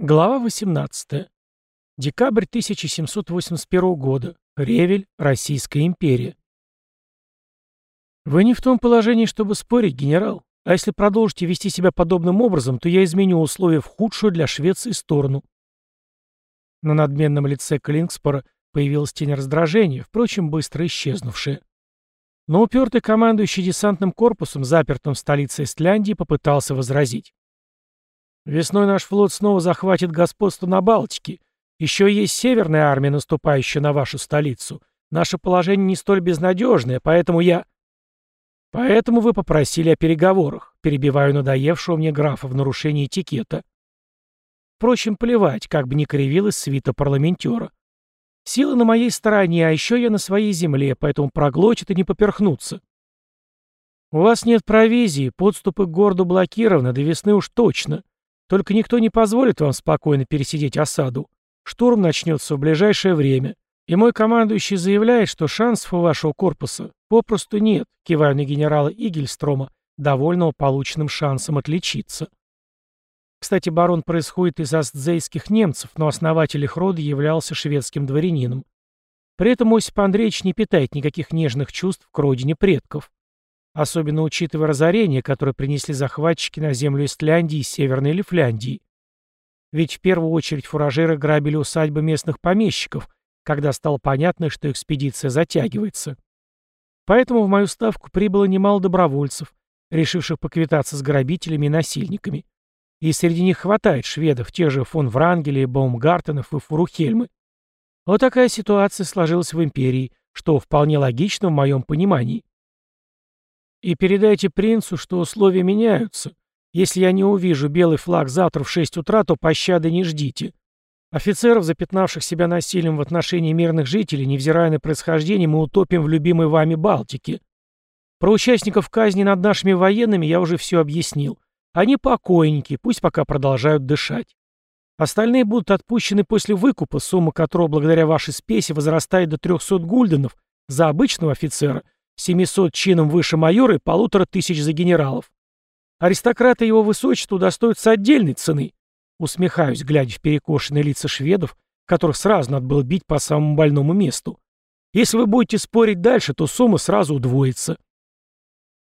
Глава 18. Декабрь 1781 года. Ревель, Российская империя. Вы не в том положении, чтобы спорить, генерал. А если продолжите вести себя подобным образом, то я изменю условия в худшую для Швеции сторону. На надменном лице Клингспора появилась тень раздражения, впрочем, быстро исчезнувшая. Но упертый командующий десантным корпусом, запертым в столице Эстляндии, попытался возразить. Весной наш флот снова захватит господство на Балтике. Еще есть северная армия, наступающая на вашу столицу. Наше положение не столь безнадежное, поэтому я... Поэтому вы попросили о переговорах, перебиваю надоевшего мне графа в нарушении этикета. Впрочем, плевать, как бы ни кривилась свита парламентера. Силы на моей стороне, а еще я на своей земле, поэтому проглотит и не поперхнуться. У вас нет провизии, подступы к городу блокированы, до весны уж точно. Только никто не позволит вам спокойно пересидеть осаду. Штурм начнется в ближайшее время. И мой командующий заявляет, что шансов у вашего корпуса попросту нет, кивая на генерала Игельстрома, довольного полученным шансом отличиться. Кстати, барон происходит из астзейских немцев, но основатель их рода являлся шведским дворянином. При этом Осип Андреевич не питает никаких нежных чувств к родине предков особенно учитывая разорение, которое принесли захватчики на землю Истляндии и Северной Лифляндии. Ведь в первую очередь фуражеры грабили усадьбы местных помещиков, когда стало понятно, что экспедиция затягивается. Поэтому в мою ставку прибыло немало добровольцев, решивших поквитаться с грабителями и насильниками. И среди них хватает шведов, тех же фон Врангеля, Баумгартенов и Фурухельмы. Вот такая ситуация сложилась в империи, что вполне логично в моем понимании. И передайте принцу, что условия меняются. Если я не увижу белый флаг завтра в 6 утра, то пощады не ждите. Офицеров, запятнавших себя насилием в отношении мирных жителей, невзирая на происхождение, мы утопим в любимой вами Балтике. Про участников казни над нашими военными я уже все объяснил. Они покойники, пусть пока продолжают дышать. Остальные будут отпущены после выкупа, сумма которого благодаря вашей спеси возрастает до 300 гульденов за обычного офицера – 700 чином выше майора и полутора тысяч за генералов. Аристократы его высочества удостоятся отдельной цены. Усмехаюсь, глядя в перекошенные лица шведов, которых сразу надо было бить по самому больному месту. Если вы будете спорить дальше, то сумма сразу удвоится.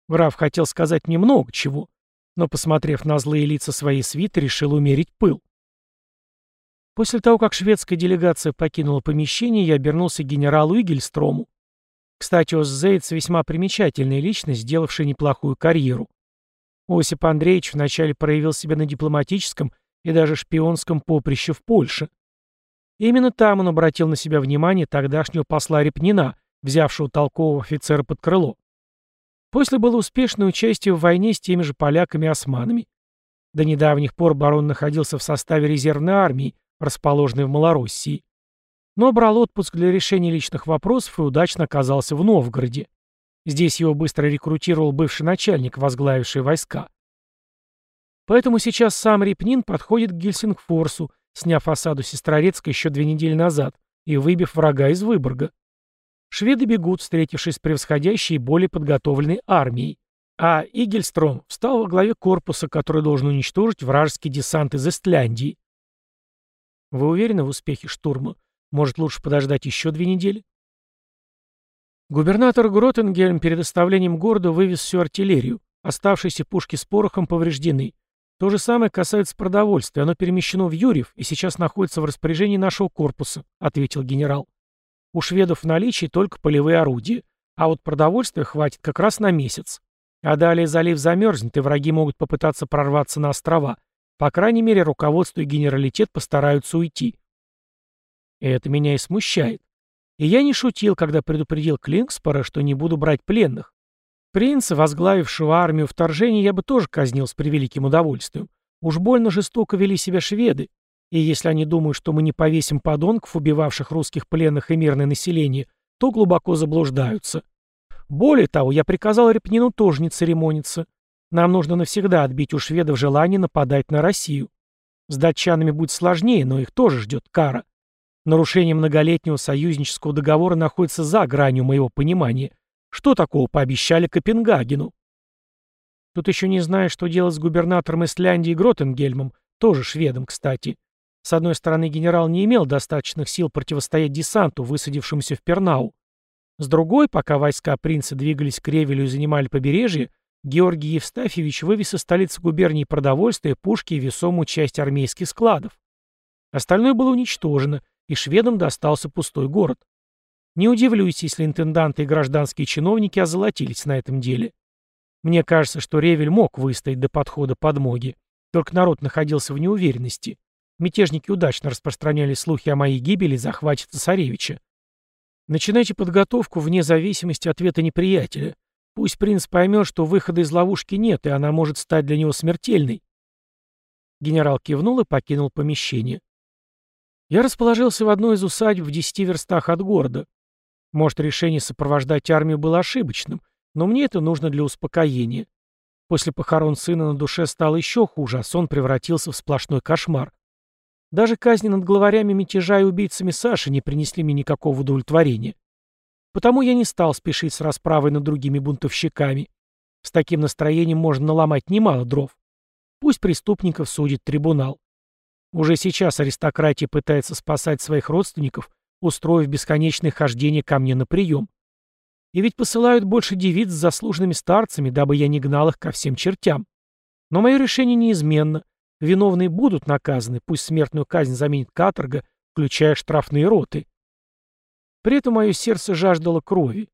Граф хотел сказать мне много чего, но, посмотрев на злые лица своей свиты, решил умерить пыл. После того, как шведская делегация покинула помещение, я обернулся к генералу Игельстрому. Кстати, Оззейц весьма примечательная личность, сделавшая неплохую карьеру. Осип Андреевич вначале проявил себя на дипломатическом и даже шпионском поприще в Польше. именно там он обратил на себя внимание тогдашнего посла Репнина, взявшего толкового офицера под крыло. После было успешное участие в войне с теми же поляками и османами. До недавних пор барон находился в составе резервной армии, расположенной в Малороссии но брал отпуск для решения личных вопросов и удачно оказался в Новгороде. Здесь его быстро рекрутировал бывший начальник, возглавивший войска. Поэтому сейчас сам Репнин подходит к Гельсингфорсу, сняв осаду Сестрорецка еще две недели назад и выбив врага из Выборга. Шведы бегут, встретившись с превосходящей и более подготовленной армией. А Игельстром встал во главе корпуса, который должен уничтожить вражеский десант из Эстляндии. Вы уверены в успехе штурма? Может, лучше подождать еще две недели? Губернатор Гротенгельм перед оставлением города вывез всю артиллерию. Оставшиеся пушки с порохом повреждены. То же самое касается продовольствия. Оно перемещено в Юрьев и сейчас находится в распоряжении нашего корпуса, ответил генерал. У шведов в наличии только полевые орудия. А вот продовольствия хватит как раз на месяц. А далее залив замерзнет, и враги могут попытаться прорваться на острова. По крайней мере, руководство и генералитет постараются уйти. И это меня и смущает. И я не шутил, когда предупредил Клинкспора, что не буду брать пленных. Принца, возглавившего армию вторжения, я бы тоже казнил с превеликим удовольствием. Уж больно жестоко вели себя шведы. И если они думают, что мы не повесим подонков, убивавших русских пленных и мирное население, то глубоко заблуждаются. Более того, я приказал Репнину тоже не церемониться. Нам нужно навсегда отбить у шведов желание нападать на Россию. С датчанами будет сложнее, но их тоже ждет кара. Нарушение многолетнего союзнического договора находится за гранью моего понимания. Что такого пообещали Копенгагену? Тут еще не знаю, что делать с губернатором Исляндии Гротенгельмом, тоже шведом, кстати. С одной стороны, генерал не имел достаточных сил противостоять десанту, высадившемуся в Пернау. С другой, пока войска принца двигались к Ревелю и занимали побережье, Георгий Евстафьевич вывез из столицы губернии продовольствие, пушки и весомую часть армейских складов. Остальное было уничтожено, и шведам достался пустой город. Не удивлюсь, если интенданты и гражданские чиновники озолотились на этом деле. Мне кажется, что Ревель мог выстоять до подхода подмоги, только народ находился в неуверенности. Мятежники удачно распространяли слухи о моей гибели и захвате цесаревича. Начинайте подготовку вне зависимости от ответа неприятеля. Пусть принц поймет, что выхода из ловушки нет, и она может стать для него смертельной. Генерал кивнул и покинул помещение. Я расположился в одной из усадьб в десяти верстах от города. Может, решение сопровождать армию было ошибочным, но мне это нужно для успокоения. После похорон сына на душе стало еще хуже, а сон превратился в сплошной кошмар. Даже казни над главарями мятежа и убийцами Саши не принесли мне никакого удовлетворения. Потому я не стал спешить с расправой над другими бунтовщиками. С таким настроением можно наломать немало дров. Пусть преступников судит трибунал. Уже сейчас аристократия пытается спасать своих родственников, устроив бесконечное хождение ко мне на прием. И ведь посылают больше девиц с заслуженными старцами, дабы я не гнал их ко всем чертям. Но мое решение неизменно. Виновные будут наказаны, пусть смертную казнь заменит каторга, включая штрафные роты. При этом мое сердце жаждало крови.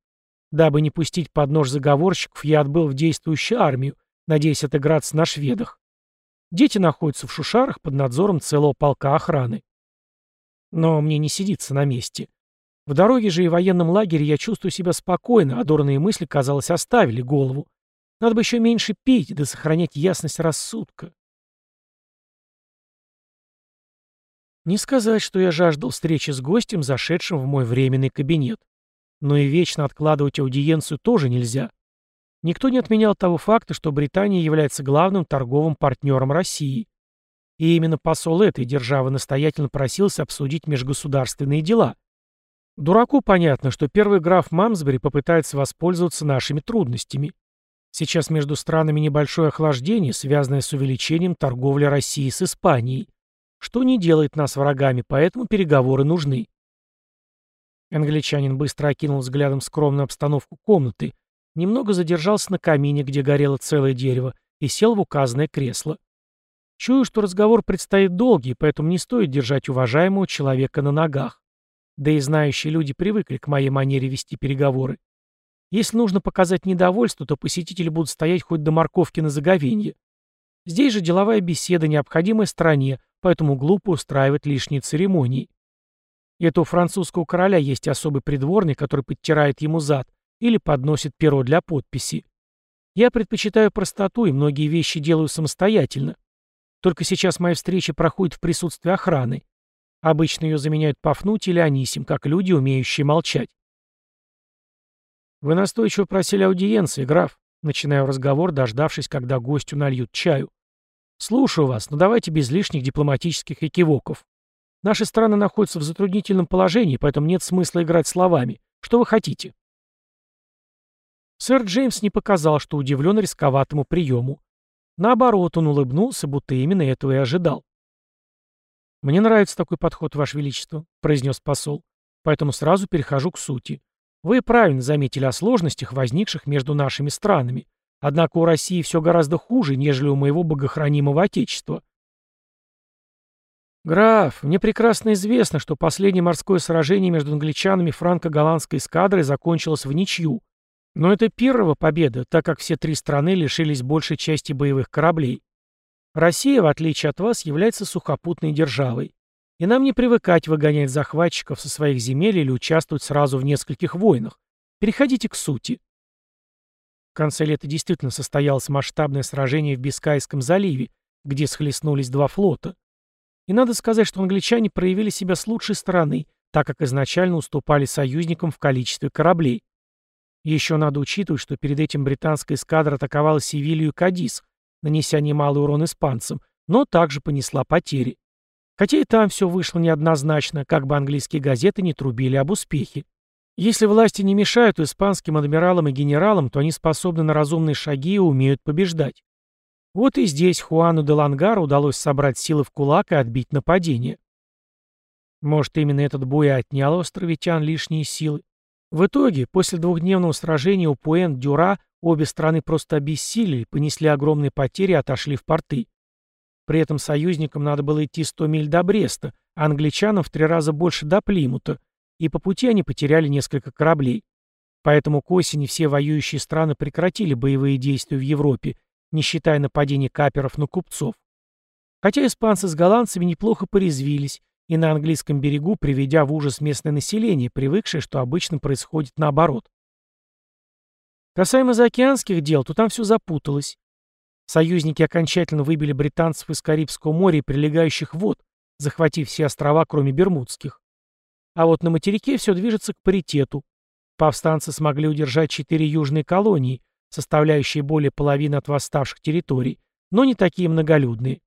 Дабы не пустить под нож заговорщиков, я отбыл в действующую армию, надеясь отыграться на шведах. Дети находятся в шушарах под надзором целого полка охраны. Но мне не сидится на месте. В дороге же и военном лагере я чувствую себя спокойно, а дурные мысли, казалось, оставили голову. Надо бы еще меньше пить, да сохранять ясность рассудка. Не сказать, что я жаждал встречи с гостем, зашедшим в мой временный кабинет. Но и вечно откладывать аудиенцию тоже нельзя. Никто не отменял того факта, что Британия является главным торговым партнером России. И именно посол этой державы настоятельно просился обсудить межгосударственные дела. Дураку понятно, что первый граф Мамсбери попытается воспользоваться нашими трудностями. Сейчас между странами небольшое охлаждение, связанное с увеличением торговли России с Испанией что не делает нас врагами, поэтому переговоры нужны. Англичанин быстро окинул взглядом скромную обстановку комнаты, немного задержался на камине, где горело целое дерево, и сел в указанное кресло. Чую, что разговор предстоит долгий, поэтому не стоит держать уважаемого человека на ногах. Да и знающие люди привыкли к моей манере вести переговоры. Если нужно показать недовольство, то посетители будут стоять хоть до морковки на заговенье. Здесь же деловая беседа, необходимая стране, поэтому глупо устраивать лишние церемонии. Это у французского короля есть особый придворный, который подтирает ему зад или подносит перо для подписи. Я предпочитаю простоту и многие вещи делаю самостоятельно. Только сейчас моя встреча проходит в присутствии охраны. Обычно ее заменяют Пафнуть или Анисим, как люди, умеющие молчать. «Вы настойчиво просили аудиенции, граф», — начинаю разговор, дождавшись, когда гостю нальют чаю. «Слушаю вас, но давайте без лишних дипломатических экивоков. Наши страны находятся в затруднительном положении, поэтому нет смысла играть словами. Что вы хотите?» Сэр Джеймс не показал, что удивлен рисковатому приему. Наоборот, он улыбнулся, будто именно этого и ожидал. «Мне нравится такой подход, Ваше Величество», — произнес посол. «Поэтому сразу перехожу к сути. Вы правильно заметили о сложностях, возникших между нашими странами. Однако у России все гораздо хуже, нежели у моего богохранимого отечества. «Граф, мне прекрасно известно, что последнее морское сражение между англичанами франко-голландской эскадрой закончилось в ничью. Но это первая победа, так как все три страны лишились большей части боевых кораблей. Россия, в отличие от вас, является сухопутной державой. И нам не привыкать выгонять захватчиков со своих земель или участвовать сразу в нескольких войнах. Переходите к сути. В конце лета действительно состоялось масштабное сражение в Бискайском заливе, где схлестнулись два флота. И надо сказать, что англичане проявили себя с лучшей стороны, так как изначально уступали союзникам в количестве кораблей. Еще надо учитывать, что перед этим британская эскадра атаковала Севилью и Кадис, нанеся немалый урон испанцам, но также понесла потери. Хотя и там все вышло неоднозначно, как бы английские газеты не трубили об успехе. Если власти не мешают испанским адмиралам и генералам, то они способны на разумные шаги и умеют побеждать. Вот и здесь Хуану де Лангару удалось собрать силы в кулак и отбить нападение. Может, именно этот бой и отнял островитян лишние силы. В итоге, после двухдневного сражения у Пуэн-Дюра обе страны просто обессилели, понесли огромные потери и отошли в порты. При этом союзникам надо было идти 100 миль до Бреста, а англичанам в три раза больше до Плимута, и по пути они потеряли несколько кораблей. Поэтому к осени все воюющие страны прекратили боевые действия в Европе, не считая нападений каперов на купцов. Хотя испанцы с голландцами неплохо порезвились, и на английском берегу, приведя в ужас местное население, привыкшее, что обычно происходит наоборот. Касаемо заокеанских дел, то там все запуталось. Союзники окончательно выбили британцев из Карибского моря и прилегающих вод, захватив все острова, кроме Бермудских. А вот на материке все движется к паритету. Повстанцы смогли удержать четыре южные колонии, составляющие более половины от восставших территорий, но не такие многолюдные.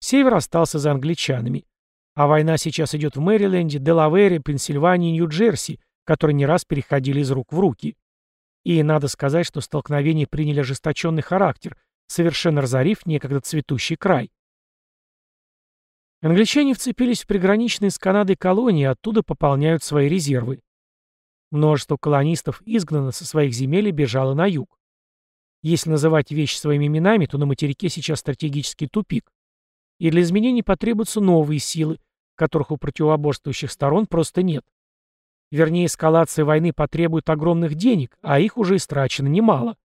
Север остался за англичанами. А война сейчас идет в Мэриленде, Делавере, Пенсильвании и Нью-Джерси, которые не раз переходили из рук в руки. И надо сказать, что столкновения приняли ожесточенный характер, совершенно разорив некогда цветущий край. Англичане вцепились в приграничные с Канадой колонии оттуда пополняют свои резервы. Множество колонистов изгнано со своих земель и бежало на юг. Если называть вещи своими именами, то на материке сейчас стратегический тупик. И для изменений потребуются новые силы, которых у противоборствующих сторон просто нет. Вернее, эскалация войны потребует огромных денег, а их уже истрачено немало.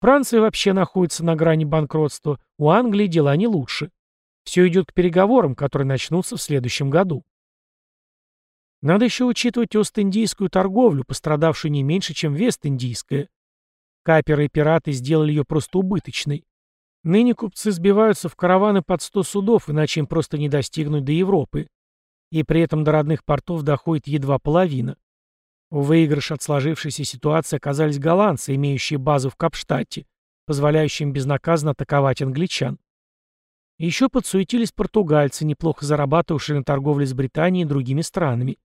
Франция вообще находится на грани банкротства, у Англии дела не лучше. Все идет к переговорам, которые начнутся в следующем году. Надо еще учитывать Ост-Индийскую торговлю, пострадавшую не меньше, чем Вест-Индийская. Каперы и пираты сделали ее просто убыточной. Ныне купцы сбиваются в караваны под 100 судов, иначе им просто не достигнуть до Европы. И при этом до родных портов доходит едва половина. В выигрыш от сложившейся ситуации оказались голландцы, имеющие базу в Капштадте, позволяющие им безнаказанно атаковать англичан. Еще подсуетились португальцы, неплохо зарабатывавшие на торговле с Британией и другими странами.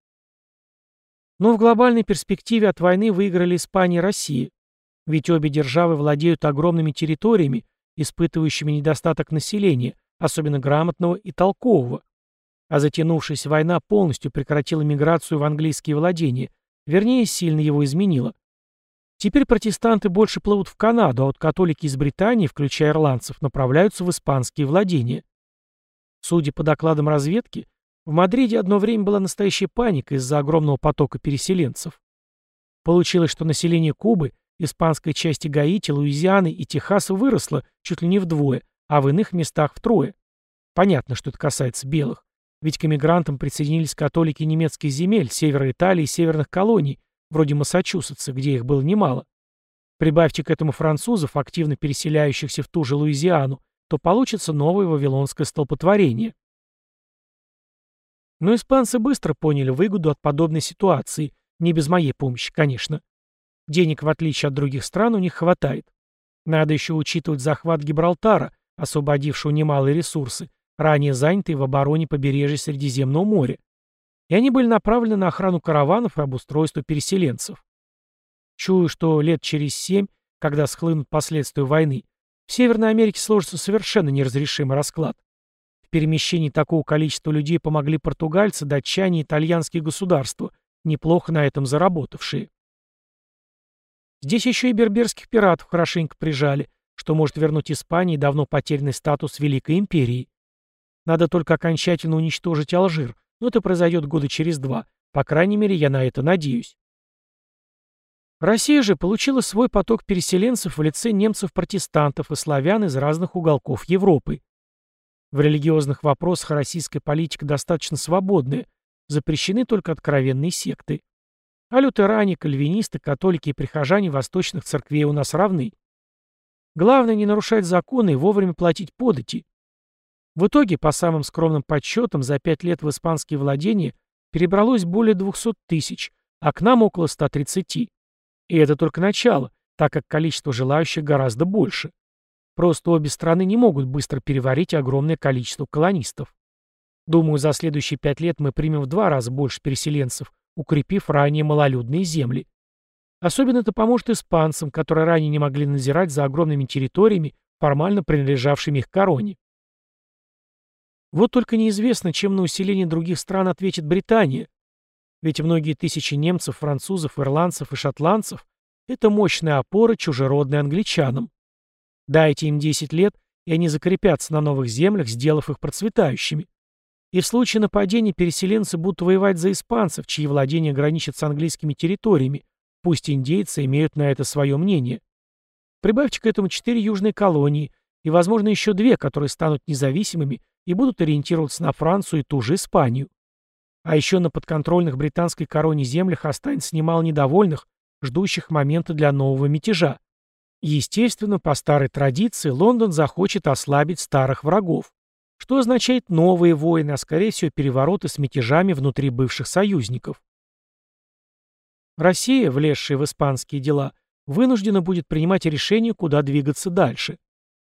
Но в глобальной перспективе от войны выиграли Испания и Россия, ведь обе державы владеют огромными территориями, испытывающими недостаток населения, особенно грамотного и толкового. А затянувшаяся война полностью прекратила миграцию в английские владения, вернее, сильно его изменила. Теперь протестанты больше плывут в Канаду, а вот католики из Британии, включая ирландцев, направляются в испанские владения. Судя по докладам разведки, в Мадриде одно время была настоящая паника из-за огромного потока переселенцев. Получилось, что население Кубы Испанской части Гаити, Луизианы и Техаса выросло чуть ли не вдвое, а в иных местах втрое. Понятно, что это касается белых. Ведь к эмигрантам присоединились католики немецких земель, севера Италии и северных колоний, вроде Массачусетса, где их было немало. Прибавьте к этому французов, активно переселяющихся в ту же Луизиану, то получится новое вавилонское столпотворение. Но испанцы быстро поняли выгоду от подобной ситуации, не без моей помощи, конечно. Денег, в отличие от других стран, у них хватает. Надо еще учитывать захват Гибралтара, освободившего немалые ресурсы, ранее занятые в обороне побережья Средиземного моря. И они были направлены на охрану караванов и обустройство переселенцев. Чую, что лет через семь, когда схлынут последствия войны, в Северной Америке сложится совершенно неразрешимый расклад. В перемещении такого количества людей помогли португальцы, датчане и итальянские государства, неплохо на этом заработавшие. Здесь еще и берберских пиратов хорошенько прижали, что может вернуть Испании давно потерянный статус Великой Империи. Надо только окончательно уничтожить Алжир, но это произойдет года через два. По крайней мере, я на это надеюсь. Россия же получила свой поток переселенцев в лице немцев-протестантов и славян из разных уголков Европы. В религиозных вопросах российская политика достаточно свободная, запрещены только откровенные секты. А лютеране, кальвинисты, католики и прихожане восточных церквей у нас равны. Главное не нарушать законы и вовремя платить подати. В итоге, по самым скромным подсчетам, за пять лет в испанские владения перебралось более 200 тысяч, а к нам около 130. И это только начало, так как количество желающих гораздо больше. Просто обе страны не могут быстро переварить огромное количество колонистов. Думаю, за следующие пять лет мы примем в два раза больше переселенцев, укрепив ранее малолюдные земли. Особенно это поможет испанцам, которые ранее не могли назирать за огромными территориями, формально принадлежавшими их короне. Вот только неизвестно, чем на усиление других стран ответит Британия. Ведь многие тысячи немцев, французов, ирландцев и шотландцев – это мощная опора, чужеродная англичанам. Дайте им 10 лет, и они закрепятся на новых землях, сделав их процветающими. И в случае нападения переселенцы будут воевать за испанцев, чьи владения граничат с английскими территориями, пусть индейцы имеют на это свое мнение. Прибавьте к этому четыре южные колонии и, возможно, еще две, которые станут независимыми и будут ориентироваться на Францию и ту же Испанию. А еще на подконтрольных британской короне землях останется немало недовольных, ждущих момента для нового мятежа. Естественно, по старой традиции Лондон захочет ослабить старых врагов, что означает новые войны, а скорее всего перевороты с мятежами внутри бывших союзников. Россия, влезшая в испанские дела, вынуждена будет принимать решение, куда двигаться дальше.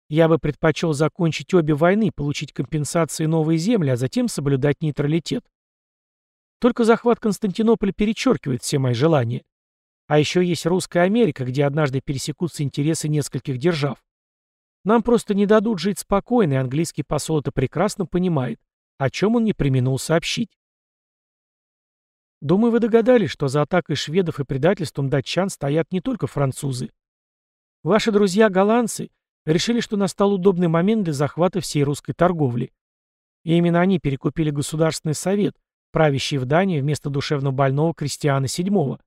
Я бы предпочел закончить обе войны, получить компенсации новые земли, а затем соблюдать нейтралитет. Только захват Константинополя перечеркивает все мои желания. А еще есть Русская Америка, где однажды пересекутся интересы нескольких держав. Нам просто не дадут жить спокойно, и английский посол это прекрасно понимает, о чем он не применул сообщить. Думаю, вы догадались, что за атакой шведов и предательством датчан стоят не только французы. Ваши друзья-голландцы решили, что настал удобный момент для захвата всей русской торговли. И именно они перекупили Государственный совет, правящий в Дании вместо душевно больного Кристиана VII.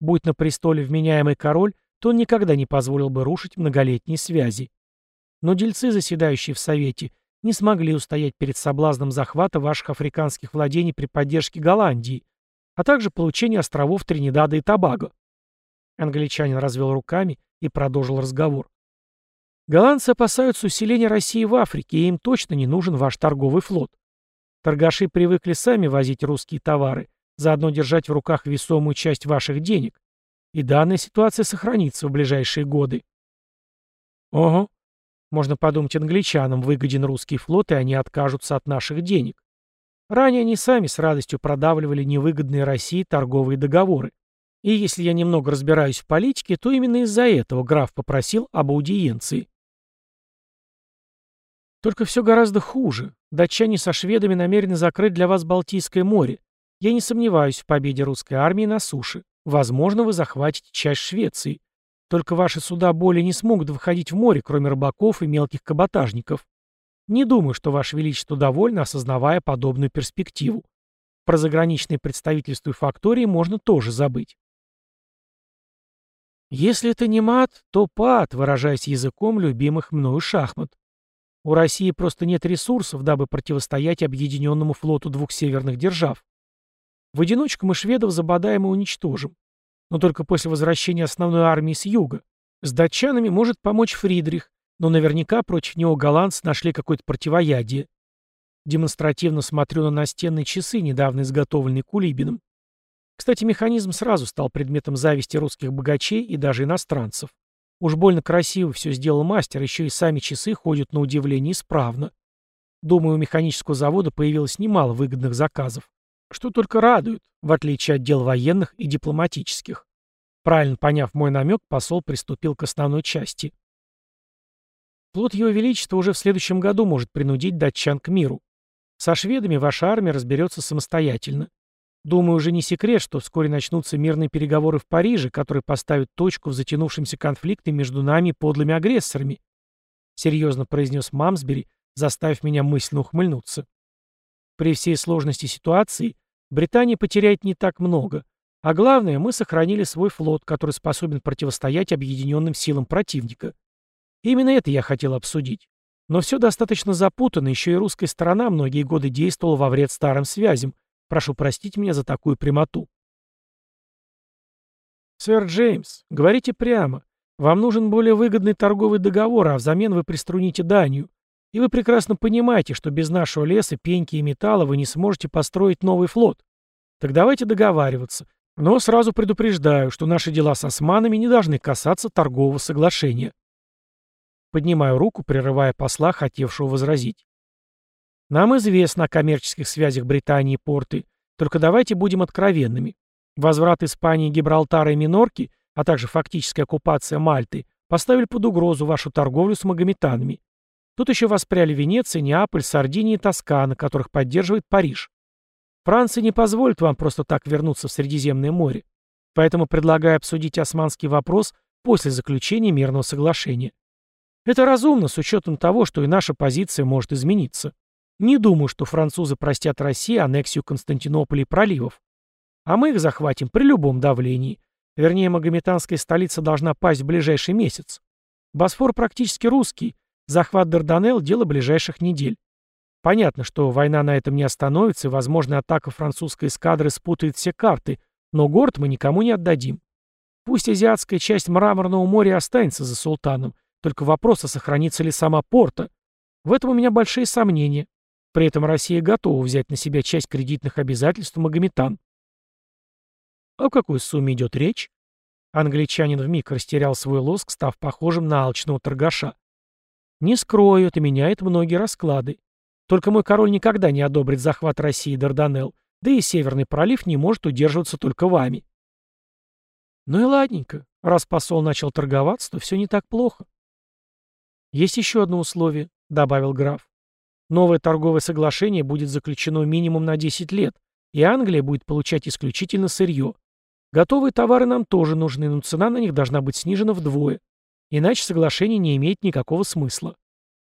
Будь на престоле вменяемый король, то он никогда не позволил бы рушить многолетние связи. Но дельцы, заседающие в Совете, не смогли устоять перед соблазном захвата ваших африканских владений при поддержке Голландии, а также получения островов Тринидада и Тобаго. Англичанин развел руками и продолжил разговор. Голландцы опасаются усиления России в Африке, и им точно не нужен ваш торговый флот. Торгаши привыкли сами возить русские товары, заодно держать в руках весомую часть ваших денег. И данная ситуация сохранится в ближайшие годы. Ого. Можно подумать, англичанам выгоден русский флот, и они откажутся от наших денег. Ранее они сами с радостью продавливали невыгодные России торговые договоры. И если я немного разбираюсь в политике, то именно из-за этого граф попросил об аудиенции. Только все гораздо хуже. Датчане со шведами намерены закрыть для вас Балтийское море. Я не сомневаюсь в победе русской армии на суше. Возможно, вы захватите часть Швеции. Только ваши суда более не смогут выходить в море, кроме рыбаков и мелких каботажников. Не думаю, что Ваше Величество довольно, осознавая подобную перспективу. Про заграничные представительства и фактории можно тоже забыть. Если это не мат, то пад, выражаясь языком любимых мною шахмат. У России просто нет ресурсов, дабы противостоять объединенному флоту двух северных держав. В одиночку мы шведов забодаем и уничтожим. Но только после возвращения основной армии с юга. С датчанами может помочь Фридрих, но наверняка против него голландцы нашли какое-то противоядие. Демонстративно смотрю на настенные часы, недавно изготовленные Кулибиным. Кстати, механизм сразу стал предметом зависти русских богачей и даже иностранцев. Уж больно красиво все сделал мастер, еще и сами часы ходят на удивление исправно. Думаю, у механического завода появилось немало выгодных заказов. Что только радует, в отличие от дел военных и дипломатических. Правильно поняв мой намек, посол приступил к основной части. Флот Его Величества уже в следующем году может принудить датчан к миру. Со шведами ваша армия разберется самостоятельно. Думаю, уже не секрет, что вскоре начнутся мирные переговоры в Париже, которые поставят точку в затянувшемся конфликте между нами и подлыми агрессорами. Серьезно произнес Мамсбери, заставив меня мысленно ухмыльнуться. При всей сложности ситуации Британия потеряет не так много. А главное, мы сохранили свой флот, который способен противостоять объединенным силам противника. Именно это я хотел обсудить. Но все достаточно запутанно, еще и русская сторона многие годы действовала во вред старым связям. Прошу простить меня за такую прямоту. Сэр Джеймс, говорите прямо. Вам нужен более выгодный торговый договор, а взамен вы приструните Данию. И вы прекрасно понимаете, что без нашего леса, пеньки и металла вы не сможете построить новый флот. Так давайте договариваться. Но сразу предупреждаю, что наши дела с османами не должны касаться торгового соглашения. Поднимаю руку, прерывая посла, хотевшего возразить. Нам известно о коммерческих связях Британии и Порты, только давайте будем откровенными. Возврат Испании, Гибралтара и Минорки, а также фактическая оккупация Мальты, поставили под угрозу вашу торговлю с магометанами. Тут еще воспряли Венеция, Неаполь, Сардиния и Тоскана, которых поддерживает Париж. Франция не позволит вам просто так вернуться в Средиземное море. Поэтому предлагаю обсудить османский вопрос после заключения мирного соглашения. Это разумно с учетом того, что и наша позиция может измениться. Не думаю, что французы простят России аннексию Константинополя и проливов. А мы их захватим при любом давлении. Вернее, магометанская столица должна пасть в ближайший месяц. Босфор практически русский. Захват Дарданелл – дело ближайших недель. Понятно, что война на этом не остановится, и, возможно, атака французской эскадры спутает все карты, но город мы никому не отдадим. Пусть азиатская часть Мраморного моря останется за султаном, только вопрос, а сохранится ли сама порта. В этом у меня большие сомнения. При этом Россия готова взять на себя часть кредитных обязательств Магометан. О какой сумме идет речь? Англичанин вмиг растерял свой лоск, став похожим на алчного торгаша. Не скрою, это меняет многие расклады. Только мой король никогда не одобрит захват России Дарданелл, да и Северный пролив не может удерживаться только вами. Ну и ладненько. Раз посол начал торговаться, то все не так плохо. Есть еще одно условие, добавил граф. Новое торговое соглашение будет заключено минимум на 10 лет, и Англия будет получать исключительно сырье. Готовые товары нам тоже нужны, но цена на них должна быть снижена вдвое. Иначе соглашение не имеет никакого смысла.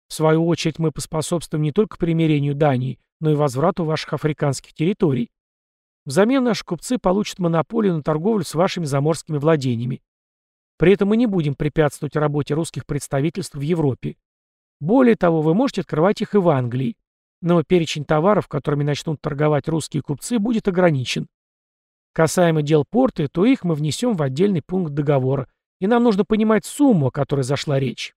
В свою очередь мы поспособствуем не только примирению Дании, но и возврату ваших африканских территорий. Взамен наши купцы получат монополию на торговлю с вашими заморскими владениями. При этом мы не будем препятствовать работе русских представительств в Европе. Более того, вы можете открывать их и в Англии. Но перечень товаров, которыми начнут торговать русские купцы, будет ограничен. Касаемо дел порты, то их мы внесем в отдельный пункт договора, и нам нужно понимать сумму, о которой зашла речь.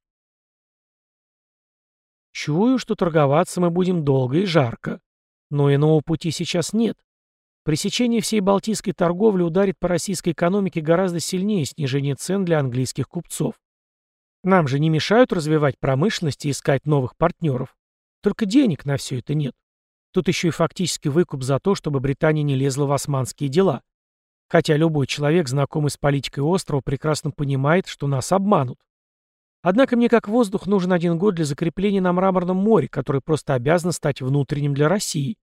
Чую, что торговаться мы будем долго и жарко. Но иного пути сейчас нет. Пресечение всей балтийской торговли ударит по российской экономике гораздо сильнее снижения цен для английских купцов. Нам же не мешают развивать промышленность и искать новых партнеров. Только денег на все это нет. Тут еще и фактически выкуп за то, чтобы Британия не лезла в османские дела. Хотя любой человек, знакомый с политикой острова, прекрасно понимает, что нас обманут. Однако мне как воздух нужен один год для закрепления на Мраморном море, который просто обязан стать внутренним для России.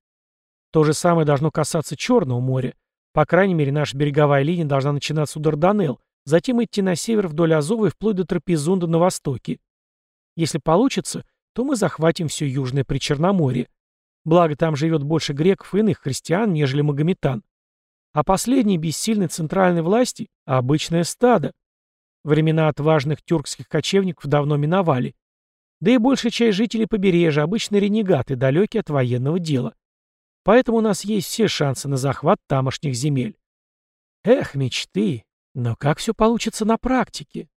То же самое должно касаться Черного моря. По крайней мере, наша береговая линия должна начинаться у Дарданелл, затем идти на север вдоль Азова и вплоть до Трапезунда на востоке. Если получится, то мы захватим все Южное Причерноморье. Благо, там живет больше греков и иных христиан, нежели магометан. А последние бессильны центральной власти – обычное стадо. Времена отважных тюркских кочевников давно миновали. Да и большая часть жителей побережья – обычные ренегаты, далекие от военного дела. Поэтому у нас есть все шансы на захват тамошних земель. Эх, мечты! Но как все получится на практике?